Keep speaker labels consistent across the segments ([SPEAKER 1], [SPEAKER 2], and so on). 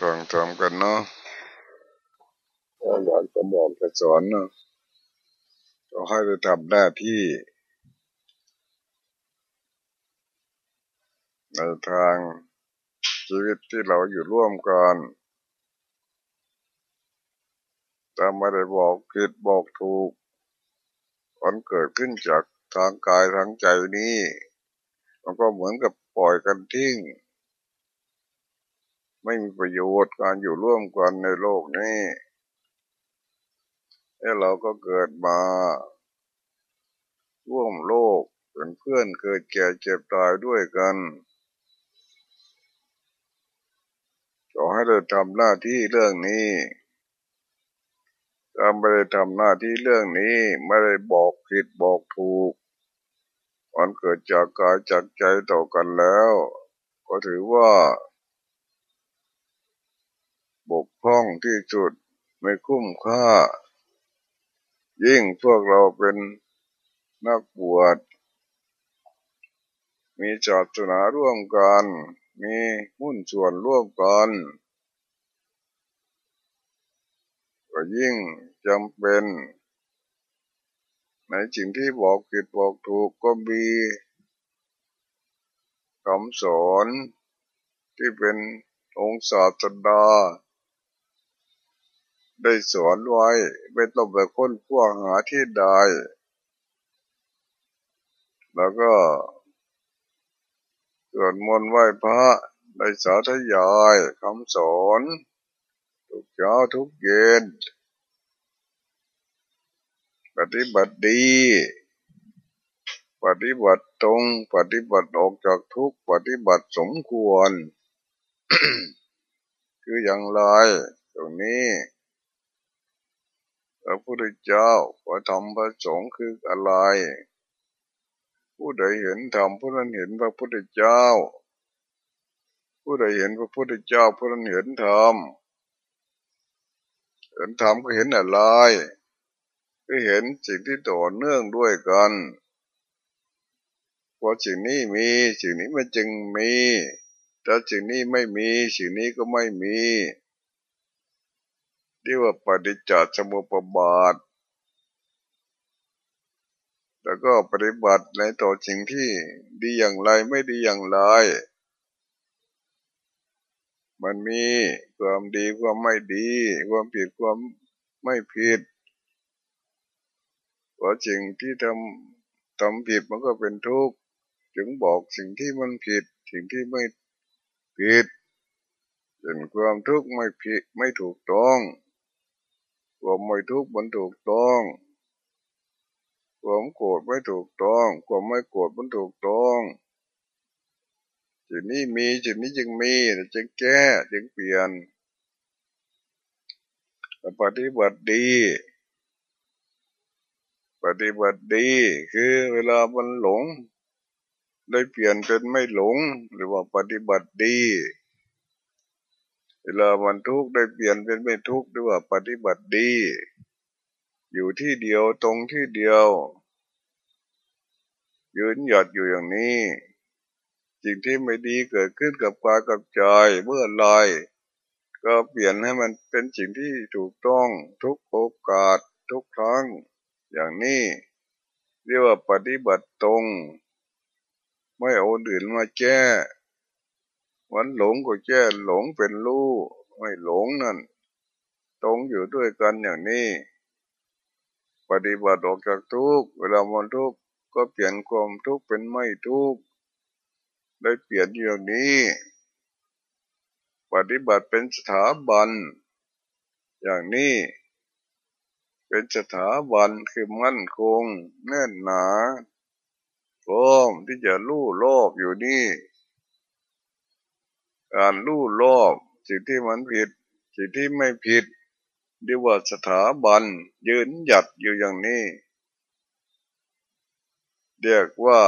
[SPEAKER 1] ฟังทำกันเนาะก็อยากจะบอกจะสอนเนาะก็ให้ได้ทำหน้าที่ในทางชีวิตที่เราอยู่ร่วมกันแต่ไม่ได้บอกผิดบอกถูกมันเกิดขึ้นจากทางกายทางใจนี้ มันก็เหมือนกับปล่อยกันทิ้ง ไม่มีประโยชน์การอยู่ร่วมกันในโลกนี้แล้วเราก็เกิดมา ร่วมโลกเป็นเพื่อนเกิดแก่เจ็บตายด้วยกันขอให้ได้ทำหน้าที่เรื่องนี้ถ้าไม่ได้ทำหน้าที่เรื่องนี้ไม่ได้บอกผิดบอกถูกมันเกิดจากกายจากใจต่อกันแล้ว ก็ถือว่า บกพร่องที่สุดไม่คุ้มค่า ยิ่งพวกเราเป็นนักบวช มีศาสนาร่วมกัน มีหุ้นส่วนร่วมกันก็ยิ่งจำเป็นในสิ่งที่บอกผิดบอกถูกก็มีคำสอนที่เป็นองค์ศาสดา ได้สอนไว้ไม่ต้องไปค้นคว้าหาที่ใดแล้วก็เกิดมนไหว้พระได้สาธยายคำสอนทุกเช้าทุกเย็นปฏิบัติดี ปฏิบัติตรง ปฏิบัติออกจากทุกปฏิบัติสมควร คืออย่างไรตรงนี้ พระพุทธเจ้าพระธรรมพระสงฆ์คืออะไร ผู้ใดเห็นธรรมผู้นั้นเห็นพระพุทธเจ้า ผู้ใดเห็นพระพุทธเจ้าผู้นั้นเห็นธรรมเห็นธรรมก็เห็นอะไรก็เห็นสิ่งที่ต่อเนื่องด้วยกันพอสิ่งนี้มีสิ่งนี้มันจึงมี ถ้าสิ่งนี้ไม่มีสิ่งนี้ก็ไม่มี ที่ว่าปฏิจจสมุปบาท แล้วก็ปฏิบัติในต่อสิ่งที่ดีอย่างไรไม่ดีอย่างไร มันมีความดีความไม่ดี ความผิดความไม่ผิดว่าสิ่งที่ทำทำผิดมันก็เป็นทุกข์จึงบอกสิ่งที่มันผิด สิ่งที่ไม่ผิดเป็นความทุกข์ไม่ผิดไม่ถูกต้อง ความไม่ทุกข์มันถูกต้องความโกรธไม่ถูกต้องความไม่โกรธมันถูกต้องสิ่นี้มีสิ่นี้จึงมีจึงแก้จึงเปลี่ยนปฏิบัติดี ปฏิบัติดี คือเวลามันหลง ได้เปลี่ยนเป็นไม่หลง หรือว่าปฏิบัติดี ลามันทุกข์ได้เปลี่ยนเป็นไม่ทุกข์ด้วยว่าปฏิบัติดี อยู่ที่เดียวตรงที่เดียว ยืนหยัดอยู่อย่างนี้สิ่งที่ไม่ดีเกิดขึ้นกับกายกับใจเมื่อไรก็เปลี่ยนให้มันเป็นสิ่งที่ถูกต้องทุกโอกาสทุกครั้ง อย่างนี้เรียกว่าปฏิบัติตรง ไม่เอาอื่นมาแก้ วันหลงก็แก้หลงเป็นรู้ไม่หลงนั่นตรงอยู่ด้วยกันอย่างนี้ ปฏิบัติออกจากทุกเวลามันทุกก็เปลี่ยนความทุกเป็นไม่ทุกได้เปลี่ยนอย่างนี้ ปฏิบัติเป็นสถาบัน อย่างนี้ เป็นสถาบันคือมั่นคง แน่นหนาพร้อมที่จะลู่โลบอยู่นี่ การรู้รอบสิ่งที่มันผิด สิ่งที่ไม่ผิดเรียกว่าสถาบัน ยืนหยัดอยู่อย่างนี้เรียกว่า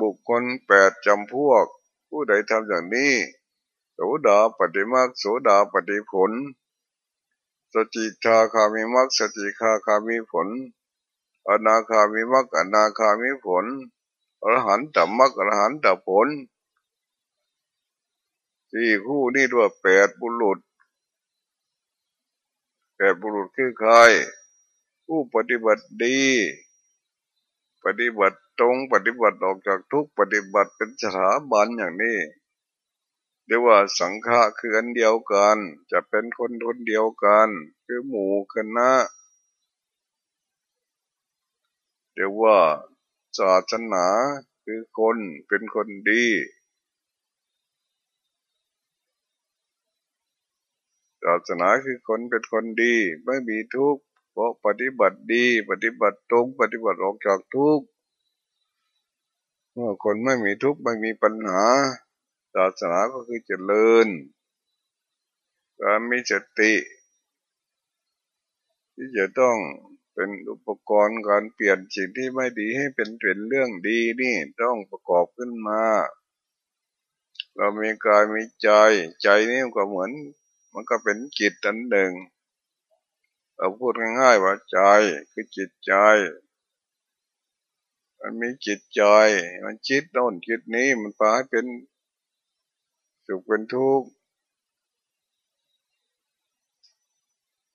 [SPEAKER 1] บุคคลแปดจำพวก ผู้ใดทำอย่างนี้โสดาปฏิมาโสดาปฏิผล สจิชาคามิมักสจิคาคามิผล อนาคามิมักอนาคามิผลอรหันตมักอรหันตผล สี่คู่นี่ด้วยแปดบุรุษแปดบุรุษคือใครผู้ปฏิบัติดี ปฏิบัติตรงปฏิบัติออกจากทุกปฏิบัติเป็นสถาบันอย่างนี้เรียกว่าสังฆะคืออันเดียวกัน จะเป็นคนคนเดียวกัน คือหมู่คณะเรียกว่าศาสนาคือคนเป็นคนดีาสนาคือคนเป็นคนดี ไม่มีทุกข์เพราะปฏิบัติดี ปฏิบัติตรง ปฏิบัติออกจากทุกข์เมื่อคนไม่มีทุกข์ไม่มีปัญหาศาสนาก็คือเจริญการมีสติ ที่จะต้องเป็นอุปกรณ์การเปลี่ยนสิ่งที่ไม่ดีให้เป็นเป็นเรื่องดีนี่ต้องประกอบขึ้นมา เรามีกายมีใจ ใจนี่ก็เหมือน มันก็เป็นจิตอันหนึ่งเราพูดง่ายๆว่าใจคือจิตใจ มันมีจิตใจ มันจิตโน่นจิตนี้มันพาให้เป็นสุขเป็นทุกข์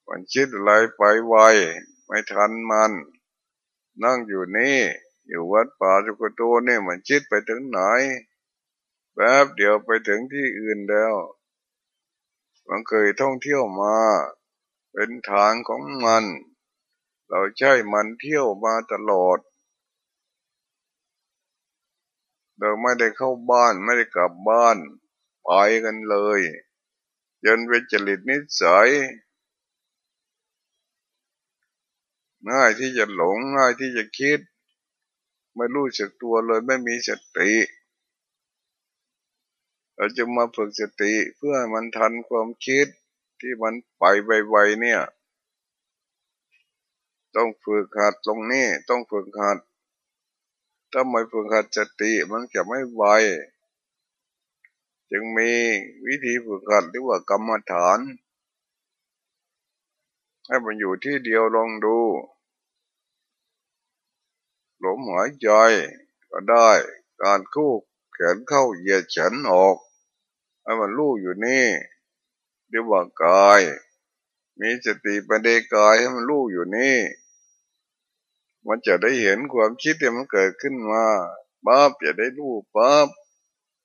[SPEAKER 1] มันคิดอะไรไปไวไม่ทันมัน นั่งอยู่นี่ อยู่วัดป่าจุกโตนี่มันคิดไปถึงไหนแป๊บเดียวไปถึงที่อื่นแล้ว มันเคยท่องเที่ยวมา เป็นทางของมัน เราใช้มันเที่ยวมาตลอด เราไม่ได้เข้าบ้านไม่ได้กลับบ้านไปกันเลยจนเป็นจริตนิสัยง่ายที่จะหลงง่ายที่จะคิด ไม่รู้สึกตัวเลยไม่มีสติ เราจะมาฝึกสติเพื่อมันทันความคิดที่มันไปไวๆเนี่ย ต้องฝึกหัดตรงนี้ต้องฝึกหัดถ้าไม่ฝึกหัดสติมันจะไม่ไวจึงมีวิธีฝึกหัดเรียกว่ากรรมฐาน ให้มันอยู่ที่เดียวลองดูลมหายใจก็ได้การคู่ แขนเข้าเหยียดแขนออกให้มันรู้อยู่นี่เรียกว่ากาย มีสติปัญญกายให้มันรู้อยู่นี่ มันจะได้เห็นความคิดที่มันเกิดขึ้นมาปั๊บจะได้รู้ปั๊บ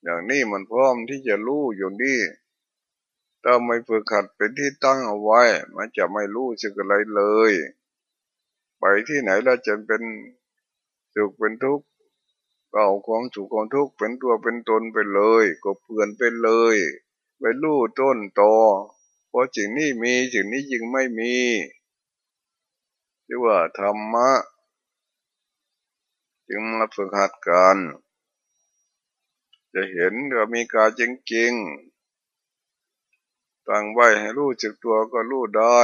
[SPEAKER 1] อย่างนี้มันพร้อมที่จะรู้อยู่นี่ถ้าไม่ฝึกขัดเป็นที่ตั้งเอาไว้ มันจะไม่รู้สึกอะไรเลย ไปที่ไหนแล้วจะเป็นสุขเป็นทุกข์ ก็เอาของสุขของทุกข์เป็นตัวเป็นตนไปเลยก็เปลื่อนไปเลยไปรู้ต้นตอเพราะสิ่งนี้มีสิ่งนี้ยิ่งไม่มีเรียกว่าธรรมะ จึงมาฝึกหัดกันจะเห็นว่ามีกายจริงๆตั้งไว้ให้รู้จักตัวก็รู้ได้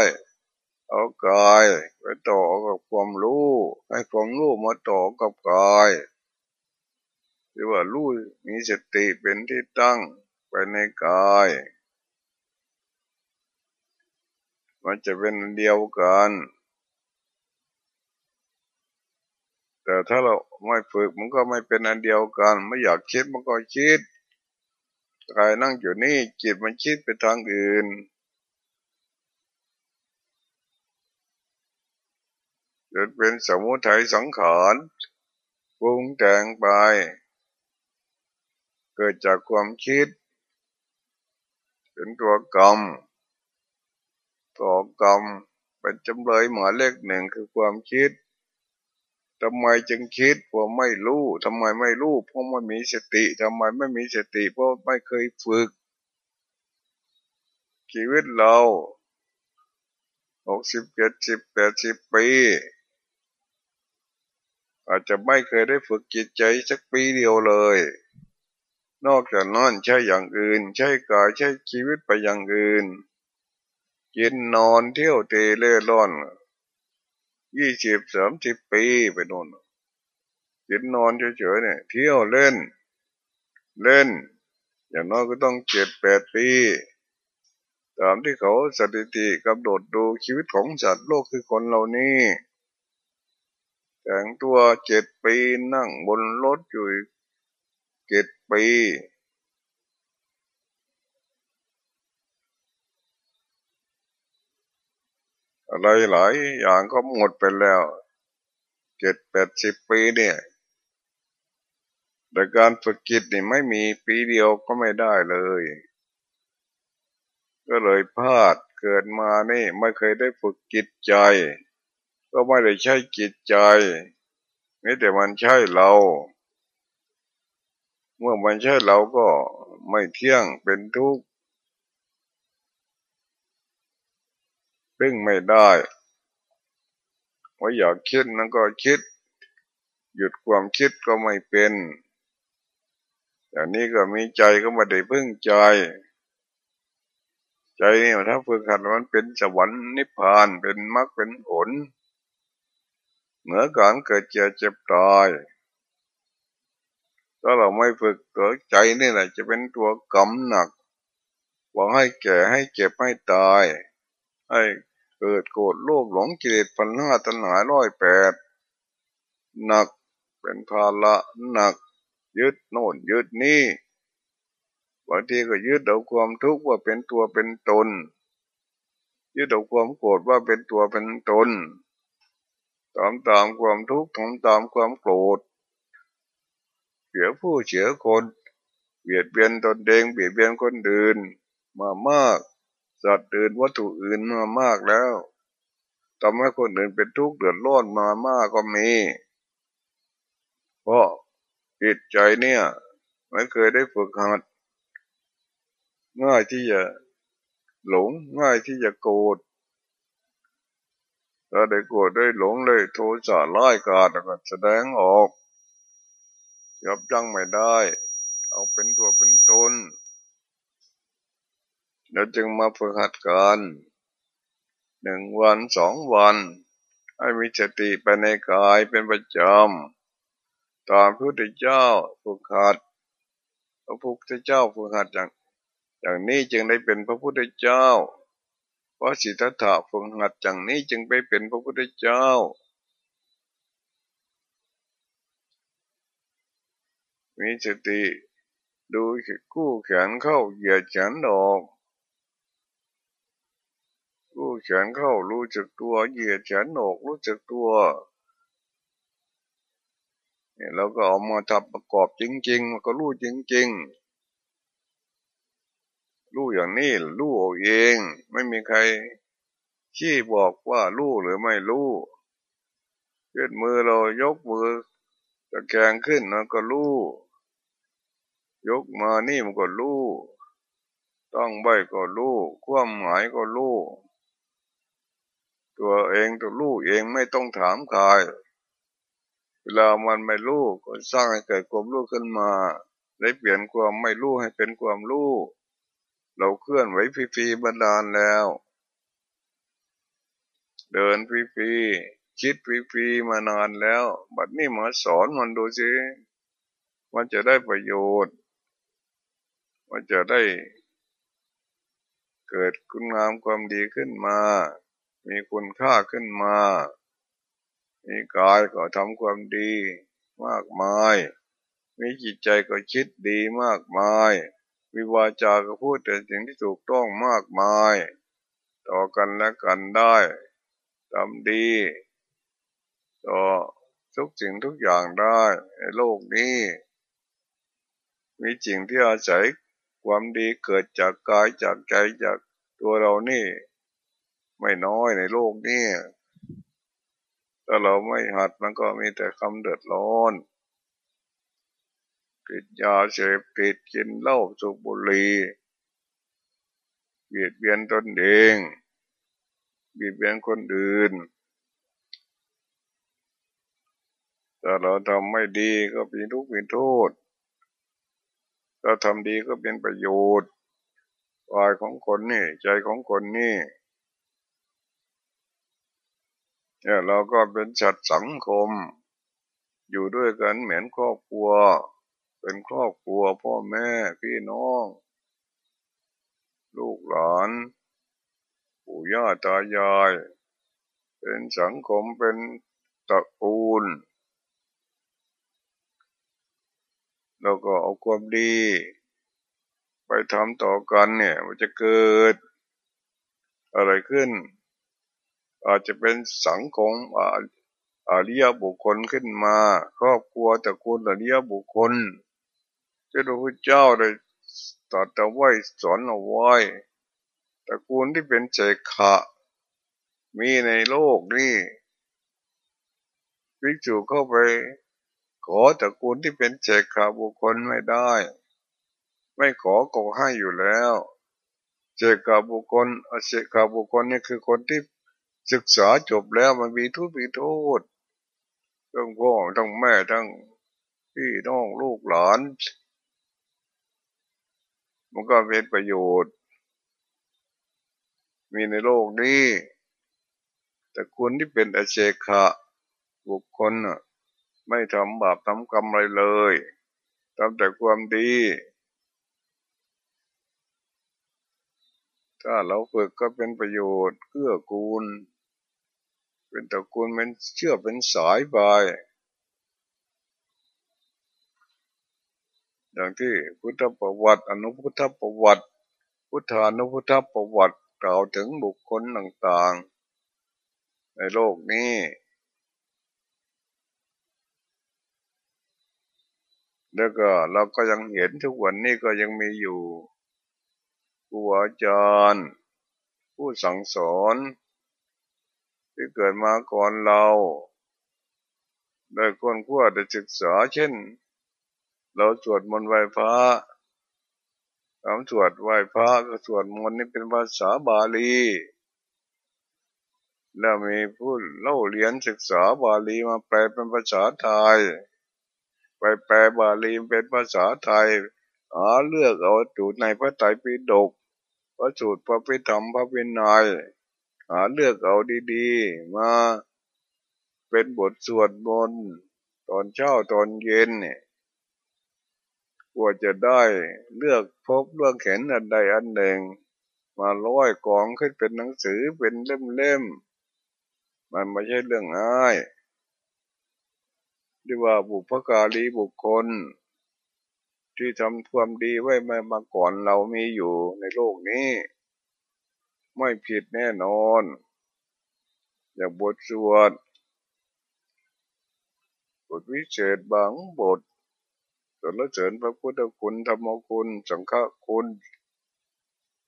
[SPEAKER 1] เอากายไปต่อกับความรู้ ให้ความรู้มาต่อกับกาย หรือว่ารู้มีสติเป็นที่ตั้งไปในกาย มันจะเป็นเดียวกัน แต่ถ้าเราไม่ฝึกมันก็ไม่เป็นอันเดียวกัน ไม่อยากคิดมันก็คิดกายนั่งอยู่นี่จิตมันคิดไปทางอื่นจะเป็นสมุทัยสังขารปรุงแต่งไป เกิดจากความคิด เป็นตัวกรรมตัวกรรมเป็นจำเลยหมายเลขหนึ่งคือความคิดทำไมจึงคิดเพราะไม่รู้ทำไมไม่รู้เพราะไม่มีสติทำไมไม่มีสติ เพราะไม่เคยฝึก ชีวิตเราหกสิบเจ็ดสิบแปดสิบปีอาจจะไม่เคยได้ฝึกจิตใจสักปีเดียวเลย นอกจากนั้นใช่อย่างอื่น ใช่กายใช่ชีวิตไปอย่างอื่นกินนอนเที่ยวเตะเล่ร่อนยี่สิบสามสิบปีไปโน่นกินนอนเฉยๆเนี่ย เที่ยวเล่น เล่น อย่างน้อยก็ต้องเจ็ดแปดปีตามที่เขาสถิติกำหนดดูชีวิตของสัตว์โลกคือคนเหล่านี้แต่งตัวเจ็ดปีนั่งบนรถอยู่เจ็ด ปีอะไรหลายอย่างก็หมดไปแล้วเจ็ดแปดสิบปีเนี่ยแต่การฝึกจิตนี่ไม่มีปีเดียวก็ไม่ได้เลย ก็เลยพลาดเกิดมานี่ไม่เคยได้ฝึกจิตใจ ก็ไม่ได้ใช้จิตใจนี่แต่มันใช่เรา เมื่อมันใช่เราก็ไม่เที่ยงเป็นทุกข์พึ่งไม่ได้ว่าอยากคิดนั่นก็คิด หยุดความคิดก็ไม่เป็นอย่างนี้ก็มีใจก็มาได้พึ่งใจ ใจนี่ถ้าฝึกหัดมันเป็นสวรรค์นิพพานเป็นมรรคเป็นผลเหมือการเกิดเจ็บเจ็บตาย ถ้าเราไม่ฝึกตัวใจนี่แหละ จะเป็นตัวกำหนักหวังให้แก่ให้เจ็บให้ตาย ให้เกิดโกรธโลภหลงกิเลสพันห้าตัณหาร้อยแปดหนักเป็นภาระหนัก ยึดโน่นยึดนี่บางทีก็ยึดเอาความทุกข์ว่าเป็นตัวเป็นตน ยึดเอาความโกรธว่าเป็นตัวเป็นตนตามตามความทุกข์ทำตามความโกรธ เสียผู้เสียคน เบียดเบียนตนเองเบียดเบียนคนอื่นมามากสัตว์อื่นวัตถุอื่นมามากแล้วทำให้คนอื่นเป็นทุกข์เดือดร้อนมามากก็มี เพราะจิตใจเนี่ยไม่เคยได้ฝึกหัดง่ายที่จะหลงง่ายที่จะโกรธถ้าได้โกรธได้หลงเลยโทสะร้ายกาดก็แสดงออก ยับยั้งไม่ได้ เอาเป็นตัวเป็นตนเราจึงมาฝึกหัดกันหนึ่งวันสองวัน ให้มีสติไปในกายเป็นประจำตามพระพุทธเจ้าฝึกหัดพระพุทธเจ้าฝึกหัดอย่างอย่างนี้จึงได้เป็นพระพุทธเจ้าเพราะสิทธัตถะฝึกหัดอย่างนี้จึงไปเป็นพระพุทธเจ้า มีสติ ดูคู่แขนเข้าเหยียดแขนออกรู้แขนเข้ารู้จักตัวเหยียดแขนออกรู้จักตัวเนี่ยเราก็เอามาทำประกอบจริง ๆ มันก็รู้จริง ๆ รู้อย่างนี้รู้เอง ไม่มีใครชี้บอกว่ารู้หรือไม่รู้ยืดมือเรายกมือตะแคงขึ้นมันก็รู้ ยกมานี่มันก็รู้ต้องใบก็รู้ความหมายก็รู้ตัวเองตัวรู้เองไม่ต้องถามใครเวลามันไม่รู้ก็สร้างให้เกิดความรู้ขึ้นมา ได้เปลี่ยนความไม่รู้ให้เป็นความรู้เราเคลื่อนไหวฟรีๆบรรดาลแล้ว เดินฟรีๆคิดฟรีๆมานานแล้ว บัดนี้มาสอนมันดูสิมันจะได้ประโยชน์ มันจะได้เกิดคุณงามความดีขึ้นมา มีคุณค่าขึ้นมา มีกายก็ทำความดีมากมาย มีจิตใจก็คิดดีมากมาย มีวาจาก็พูดแต่สิ่งที่ถูกต้องมากมาย ต่อกันและกันได้ทำดี ต่อทุกสิ่งทุกอย่างได้ในโลกนี้ มีจริงที่อาศัย ความดีเกิดจากกายจากใจจากตัวเรานี่ ไม่น้อยในโลกนี้ถ้าเราไม่หัดมันก็มีแต่คำเดือดร้อนกินยาเสพติดกินเหล้าสูบบุหรี่เบียดเบียนตนเองเบียดเบียนคนอื่นถ้าเราทำไม่ดีก็เป็นทุกข์เป็นโทษ ถ้าทำดีก็เป็นประโยชน์กายของคนนี่ ใจของคนนี่เนี่ยเราก็เป็นสัตว์สังคม อยู่ด้วยกันเหมือนครอบครัว เป็นครอบครัวพ่อแม่พี่น้อง ลูกหลานปู่ย่าตายาย เป็นสังคมเป็นตระกูล เราก็เอาความดี ไปทำต่อกันเนี่ย มันจะเกิด อะไรขึ้น อาจจะเป็นสังคมอาริยบุคคลขึ้นมา ครอบครัวตระกูลอาริยบุคคลที่พระพุทธเจ้าได้ตรัสไว้สอนเอาไว้ตระกูลที่เป็นเจขะ มีในโลกนี้วิจูเข้าไป ขอตระกูลที่เป็นเจขะบุคคลไม่ได้ ไม่ขอก็ให้อยู่แล้ว เจขะบุคคลอเจขะบุคคลนี่คือคนที่ศึกษาจบแล้วมันมีทุกมีโทษทั้งพ่อทั้งแม่ทั้งพี่น้องลูกหลาน มันก็เป็นประโยชน์ มีในโลกนี้แต่คนที่เป็นอเชคะบุคคล ไม่ทำบาปทำกรรมอะไรเลยทำแต่ความดี ถ้าเราฝึกก็เป็นประโยชน์เกื้อกูล เป็นตระกูลเป็นเชื่อเป็นสายไปอย่างที่พุทธประวัติ อนุพุทธประวัติ พุทธานุพุทธประวัติกล่าวถึงบุคคลต่างๆ ในโลกนี้ แล้วก็เราก็ยังเห็นทุกวันนี้ก็ยังมีอยู่ครูอาจารย์ผู้สั่งสอนที่เกิดมาก่อนเราได้คนขั้วได้ศึกษาเช่น เราสวดมนต์ไหว้พระคำสวดไหว้พระก็สวดมนต์นี่เป็นภาษาบาลี แล้วมีผู้เล่าเรียนศึกษาบาลีมาแปลเป็นภาษาไทย ไปแปลบาลีเป็นภาษาไทยหาเลือกเอาจุดในพระไตรปิฎกพระสูตรพระพิธรรมพระวินัยหาเลือกเอาดีๆ มาเป็นบทสวดมนต์ตอนเช้าตอนเย็นเนี่ยกว่าจะได้เลือกพบเรื่องเห็นอันใดอันหนึ่ง มาร้อยกองขึ้นเป็นหนังสือเป็นเล่มๆ มันไม่ใช่เรื่องง่าย ที่ว่าบุพการีบุคคล ที่ทำความดีไว้มาก่อนเรามีอยู่ในโลกนี้ ไม่ผิดแน่นอน อย่างบทสวดบทวิเศษบางบทสรรเสริญพระพุทธคุณธรรมคุณ สังฆคุณ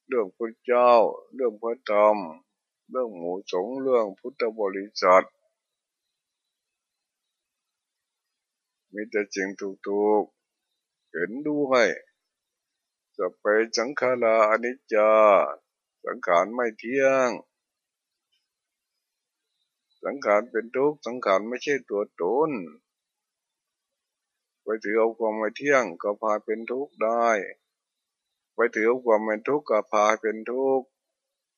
[SPEAKER 1] เรื่องพระเจ้า เรื่องพระธรรม เรื่องหมู่สงเรื่องพุทธบริษัท มีแต่จริงถูกๆ เห็นดูให้จะไปสังขาราอนิจจา สังขารไม่เที่ยง สังขารเป็นทุกข์สังขารไม่ใช่ตัวตนไปถือเอาความไม่เที่ยงก็พาเป็นทุกข์ได้ไปถือเอาความไม่ทุกข์ก็พาเป็นทุกข์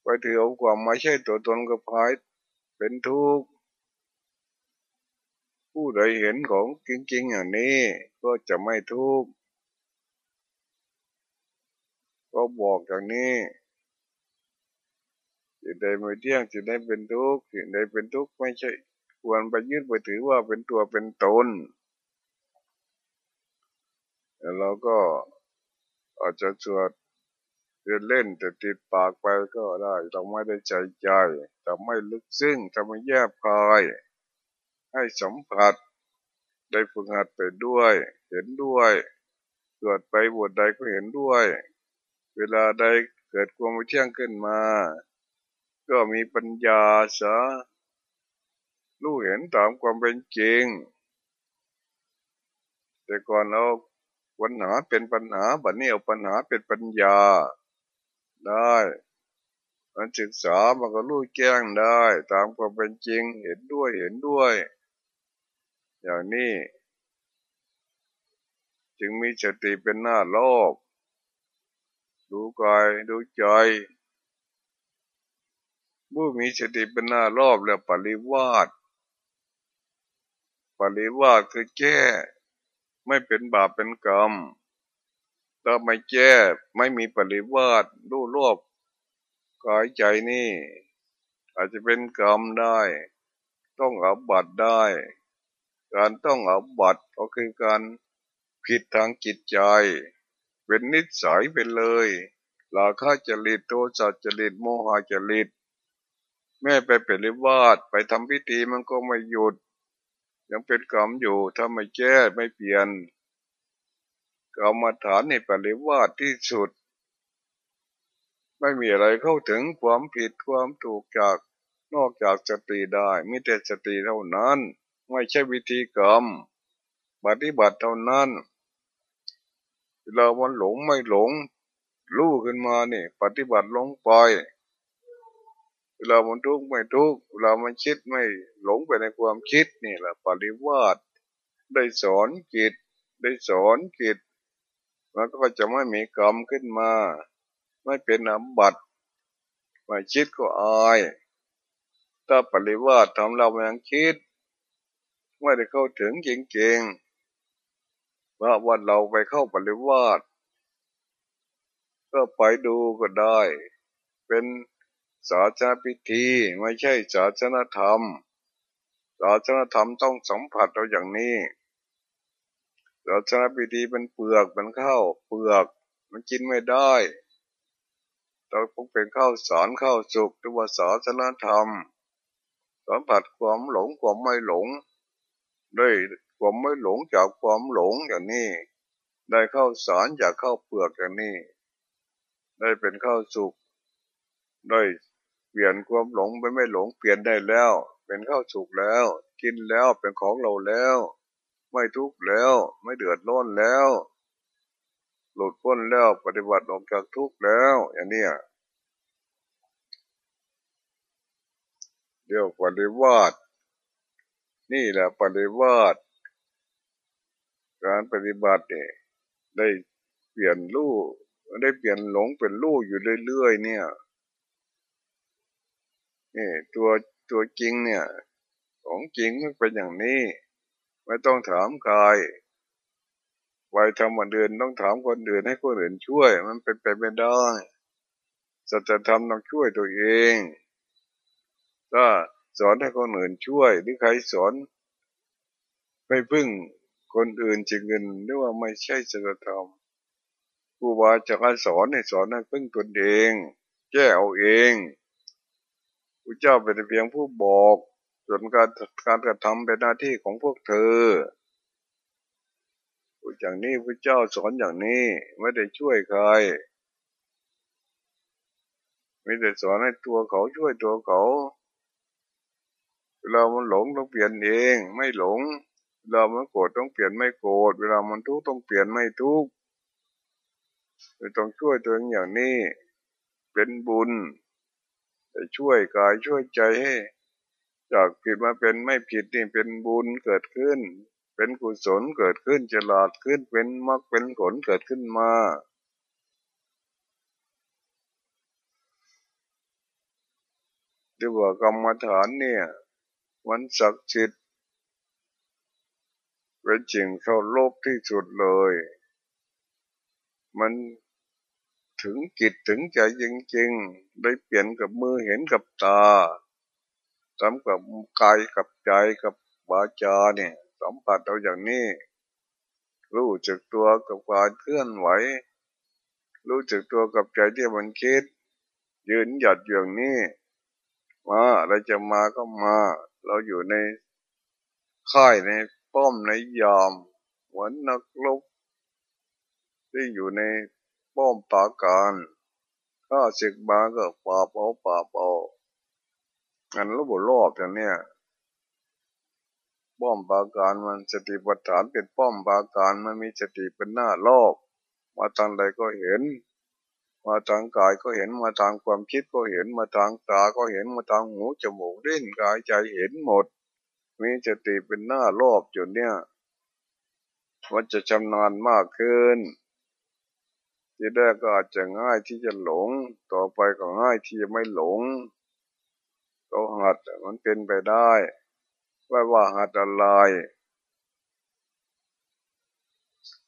[SPEAKER 1] ไปถือเอาความไม่ใช่ตัวตนก็พาเป็นทุกข์ ผู้ใดเห็นของจริงๆอย่างนี้ก็จะไม่ทุกข์ก็บอกอย่างนี้สิ่งใดไม่เที่ยงสิ่งใดเป็นทุกข์สิ่งใดเป็นทุกข์ไม่ใช่ ควรไปยึดไปถือว่าเป็นตัวเป็นตนแล้วเราก็อาจจะสวดเล่นแต่ติดปากไปก็ได้เราไม่ได้ใจใจแต่ไม่ลึกซึ้งจะไม่แยบคาย ให้สัมผัส ได้ฝึกหัดไปด้วย เห็นด้วยสวดไปบทใดก็เห็นด้วย เวลาใดเกิดความเที่ยงขึ้นมา ก็มีปัญญาสะรู้เห็นตามความเป็นจริง แต่ก่อนเราปัญหาเป็นปัญหาบัดนี้เอาปัญหาเป็นปัญญาได้มันศึกษามันก็รู้แจ้งได้ ตามความเป็นจริงเห็นด้วยเห็นด้วย อย่างนี้ จึงมีสติเป็นหน้าโลก ดูกายดูใจผู้มีสติเป็นหน้ารอบแล้วปริวาสปริวาสคือแก้ไม่เป็นบาปเป็นกรรมถ้าไม่แก้ไม่มีปริวาสรู้รอบกายใจนี่ อาจจะเป็นกรรมได้ ต้องอับบัตได้ การต้องอับบัตก็คือการผิดทางจิตใจ เป็นนิสัยไปเลยราคะจริตโทสะจริตโมหะจริต แม่ไปเป็นริวาดไปทำพิธีมันก็ไม่หยุด ยังเป็นกรรมอยู่ถ้าไม่แก้ไม่เปลี่ยนกรรมฐานนี่ปริวาสที่สุด ไม่มีอะไรเข้าถึงความผิดความถูกจากนอกจากสติได้มีแต่สติเท่านั้น ไม่ใช่วิธีกรรมปฏิบัติเท่านั้นเรามันหลงไม่หลง รู้ขึ้นมาเนี่ยปฏิบัติลงไปเวลามันทุกข์ไม่ทุกข์เวลามันคิดไม่หลงไปในความคิดนี่แหละปริวาสได้สอนจิต ได้สอนจิตมันก็จะไม่มีกรรมขึ้นมา ไม่เป็นอับัตไม่คิดก็อาย ถ้าปริวาสทำเรายังคิด ไม่ได้เข้าถึงจริงๆว่าวันเราไปเข้าปริวาสก็ไปดูก็ได้ เป็นศาสนาพิธีไม่ใช่ศาสนธรรมศาสนธรรมต้องสัมผัสเราอย่างนี้ศาสนาพิธีเป็นเปลือกเป็นข้าวเปลือก มันกินไม่ได้ต้องเป็นข้าวสารข้าวสุกหรือว่าศาสนธรรมสัมผัสความหลงความไม่หลง ได้ความไม่หลงจากความหลงอย่างนี้ ได้เข้าสารจากเข้าเปลือกอย่างนี้ ได้เป็นข้าวสุกได้เปลี่ยนความหลงไปไม่หลงเปลี่ยนได้แล้ว เป็นข้าวสุกแล้ว กินแล้วเป็นของเราแล้ว ไม่ทุกข์แล้ว ไม่เดือดร้อนแล้ว หลุดพ้นแล้วปฏิบัติออกจากทุกข์แล้ว อย่างนี้เดี๋ยวปฏิวัติ นี่แหละปฏิวัติการปฏิบัติเนี่ยได้เปลี่ยนรูปได้เปลี่ยนหลงเป็นรูปอยู่เรื่อยๆเนี่ยนี่ตัวตัวจริงเนี่ย ของจริงมันเป็นอย่างนี้ ไม่ต้องถามกายไว้ทำวันเดือนต้องถามคนอื่นให้คนอื่นช่วย มันเป็นไปไม่ได้สัจธรรมต้องช่วยตัวเอง ถ้า สอนให้คนอื่นช่วย หรือใครสอนไม่พึ่งคนอื่นจริงเงินหรือว่าไม่ใช่สัจธรรมครูบาจะการสอนให้สอนให้พึ่งตนเอง แก้เอาเองพระเจ้าเป็นเพียงผู้บอกส่วนการการกระทำเป็นหน้าที่ของพวกเธออย่างนี้พระเจ้าสอนอย่างนี้ไม่ได้ช่วยใครไม่ได้สอนให้ตัวเขาช่วยตัวเขา เวลามันหลงต้องเปลี่ยนเอง ไม่หลงเวลามันโกรธต้องเปลี่ยนไม่โกรธ เวลามันทุกข์ต้องเปลี่ยนไม่ทุกข์ต้องช่วยตัวเองอย่างนี้ เป็นบุญจะช่วยกายช่วยใจให้ จากผิดมาเป็นไม่ผิดนี่เป็นบุญเกิดขึ้น เป็นกุศลเกิดขึ้นจะลาดขึ้นเป็นมรรคเป็นผลเกิดขึ้นมาดีว่ากรรมฐานเนี่ย มันศักดิ์สิทธิ์เป็นจริงเข้าโลกที่สุดเลย มันถึงจิตถึงใจจริงๆ ได้เปลี่ยนกับมือเห็นกับตาสำกับกายกับใจกับวาจาเนี่ยสัมผัสเอาอย่างนี้ รู้จักตัวกับการเคลื่อนไหว รู้จักตัวกับใจที่มันคิด ยืนหยัดอย่างนี้ มาเรจะมาก็มา เราอยู่ในค่ายในป้อมในยามเหมือนนักลบที่อยู่ในป้อมปราการข้าศึกมาก็ป่าเปาป่าเปางันรบรอบอย่างเนี้ยป้อมปราการมันสติปัฏฐานเป็นป้อมปราการมันมีสติเป็นหน้ารอบมาทางใดก็เห็น มาทางกายก็เห็นมาทางความคิดก็เห็นมาทางตาก็เห็นมาทางหูจมูกเล่นกายใจเห็นหมด มีสติเป็นหน้ารอบจนเนี้ยมันจะชำนาญมากขึ้นที่แรกก็อาจจะง่ายที่จะหลง ต่อไปก็ง่ายที่จะไม่หลงก็หัดมันเป็นไปได้ว่าว่าหัดอะไร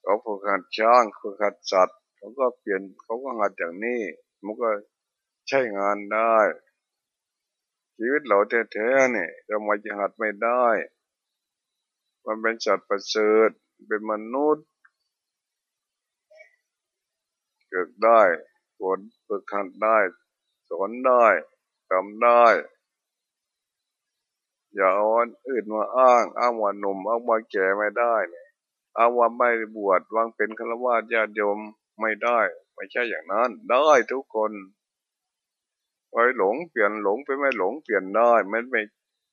[SPEAKER 1] เขาฝึกหัดช้างฝึกหัดสัตว์ เขาก็เปลี่ยนเขาก็หัดอย่างนี้มันก็ใช้งานได้ ชีวิตเราแท้ๆเนี่ยทำไมจะหัดไม่ได้ มันเป็นสัตว์ประเสริฐเป็นมนุษย์ เกิดได้ผลฝึกหัดได้ สอนได้ทำได้อย่าเอาอื่นมาอ้างอ้างว่าหนุ่มอ้างว่าแก่ไม่ได้เนี่ยอ้างว่าไม่บวชวางเป็นฆราวาสญาติโยม ไม่ได้ ไม่ใช่อย่างนั้น ได้ทุกคนไว้หลงเปลี่ยนหลงไปไม่หลงเปลี่ยนได้ไม่ไม่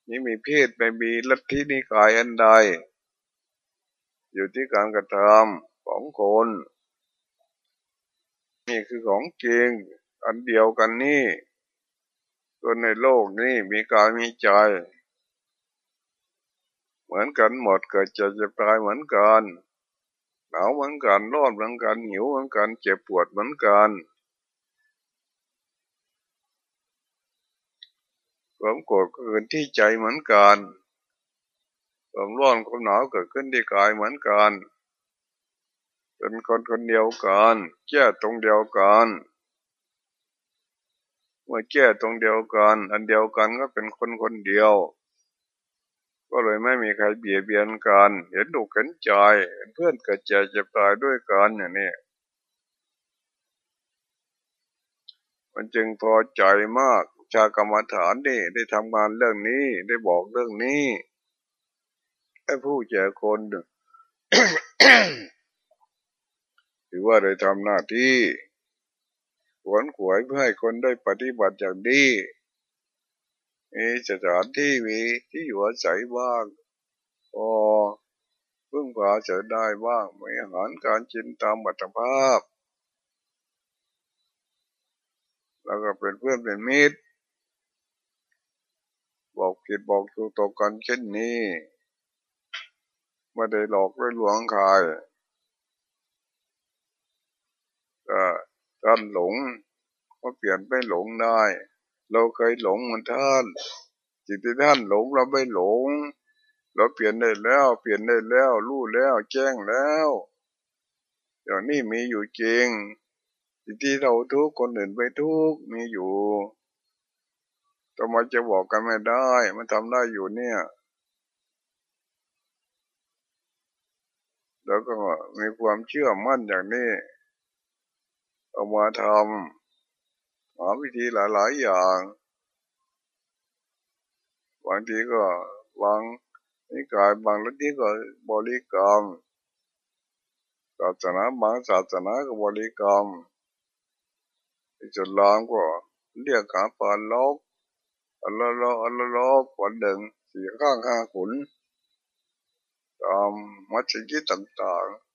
[SPEAKER 1] นี่มีเพศไม่มีลัทธินิกายอันใด อยู่ที่การกระทำของคนนี่คือของจริงอันเดียวกันนี่ตัวในโลกนี้มีกายมีใจ เหมือนกันหมดเกิดจะจะตายเหมือนกัน นาวเหมือนกันร้อนเหมือนกันหิวเหมือนกันเจ็บปวดเหมือนกันความโกรธก็เกิดที่ใจเหมือนกันความร้อนความหนาวเกิดขึ้นที่กายเหมือนกันเป็นคนคนเดียวกันแก้ตรงเดียวกันเมื่อแก้ตรงเดียวกัน อันเดียวกันก็เป็นคนคนเดียว ก็เลยไม่มีใครเบียดเบียนกัน เห็นดูกเห็นใจเพื่อนเกิดเจ็บเจ็บตายด้วยกันอย่างนี้มันจึงพอใจมากชากรรมฐานนี่ได้ทำงานเรื่องนี้ได้บอกเรื่องนี้ให้ผู้แก่คนถือว่าได้ทำหน้าที่ขวนขวยเพื่อให้คนได้ปฏิบัติอย่างดี มีสถานที่มีที่อยู่อาศัยบ้างพอพึ่งพาเสได้บ้างมีอาหารการกินตามบัตรภาพ แล้วก็เป็นเพื่อนเป็นมิตร บอกผิดบอกถูกตกกันเช่นนี้ไม่ได้หลอกด้วยหลวงใครก็ท่านหลงก็เปลี่ยนไม่หลงได้ เราเคยหลงเหมือนท่านจิตที่ท่านหลงเราไม่หลง เราเปลี่ยนได้แล้ว เปลี่ยนได้แล้วรู้แล้ว แจ้งแล้วอย่างนี้มีอยู่จริงจิตที่เราทุกคนอื่นไปทุกมีอยู่ทำไมจะบอกกันไม่ได้ มันทำได้อยู่เนี่ย แล้วก็มีความเชื่อมั่นอย่างนี้ เอามาทำ หาวิธีหลายๆอย่างบางทีก็วางนิกายบางลัทธิก็บริกรรมศาสนาบางศาสนาก็บริกรรมจุดลางก็เรียกหาปานลกอัลลอฮ์อัลลอฮ์วันหนึ่งสี่ข้างข้าขุนตามมัสยิดต่างๆ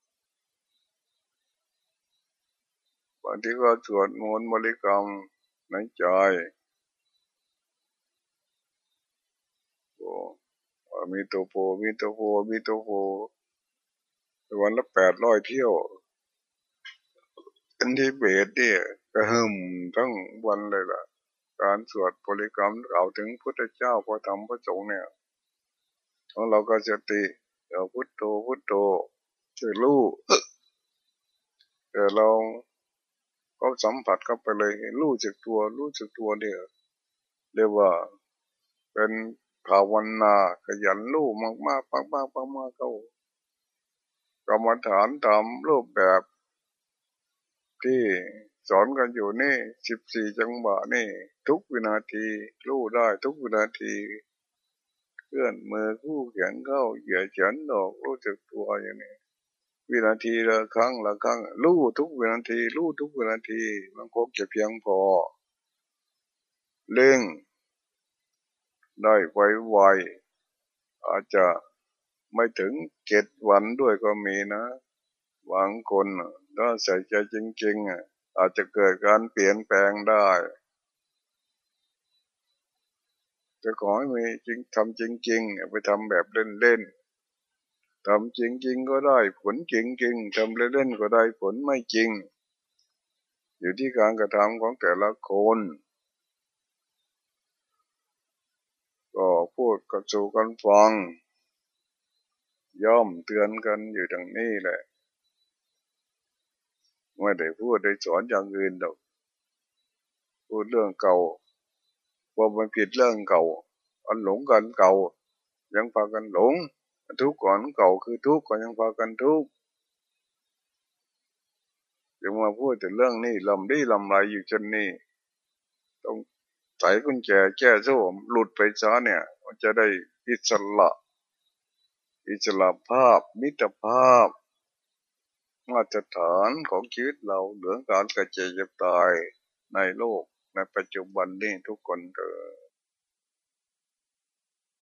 [SPEAKER 1] บางทีก็สวดมนต์บริกรรม ในใจโอ้มีตัวโพมีตัวโพมีตัวโพวันละแปดร้อยเที่ยวอันที่เบสเนี่ยกระหึ่มทั้งวันเลยล่ะ การสวดบริกรรมกล่าวถึงพุทธเจ้าพระธรรมพระสงฆ์เนี่ยของเราก็จะติเราพุทโธพุทโธจะรู้แต่เรา ก็สัมผัสเข้าไปเลย รู้จักตัว รู้จักตัวเนี่ยเรียกว่าเป็นภาวนาขยันรู้มากมากมากมากมากมากเขากรรมฐานตามรูปแบบ ที่สอนกันอยู่นี่สิบสี่จังหวะนี่ ทุกวินาทีรู้ได้ทุกวินาทีเคลื่อนมือคู่เขียนเข้าเหยียดเฉียนดอกรู้จักตัวอย่างนี้ วินาทีละครั้งละครั้งรู้ทุกวินาทีรู้ทุกวินาที มันก็จะเพียงพอเล่ง ได้ไวไวอาจจะไม่ถึงเจ็ดวันด้วยก็มีนะบางคนถ้าใส่ใจจริงๆอาจจะเกิดการเปลี่ยนแปลงได้จะขอให้มีจริงทำจริงๆไปทำแบบเล่นๆ ทำจริงๆก็ได้ผลจริงๆทำเล่นๆก็ได้ผลไม่จริง อยู่ที่การกระทำของแต่ละคน ก็พูดกับสู่กันฟัง ย่อมเตือนกันอยู่ดังนี้แหละไม่ได้พูดได้สอนอย่างอื่นดอกพูดเรื่องเก่าว่ามันผิดเรื่องเก่า อันหลงกันเก่า ยังพากันหลง ทุกข์ก่อนเก่าคือทุกข์ก็ยังพากันทุกข์ยังมาพูดแต่เรื่องนี้ลำดีลำไรอยู่จนนี่ต้องใส่กุญแจแก้โซ่หลุดไปซะเนี่ยมันจะได้อิสระ อิสระภาพ มิตรภาพ มาตรฐานของชีวิตเราเหลืองการกระเจ็บตายในโลกในปัจจุบันนี้ทุกคนเถอ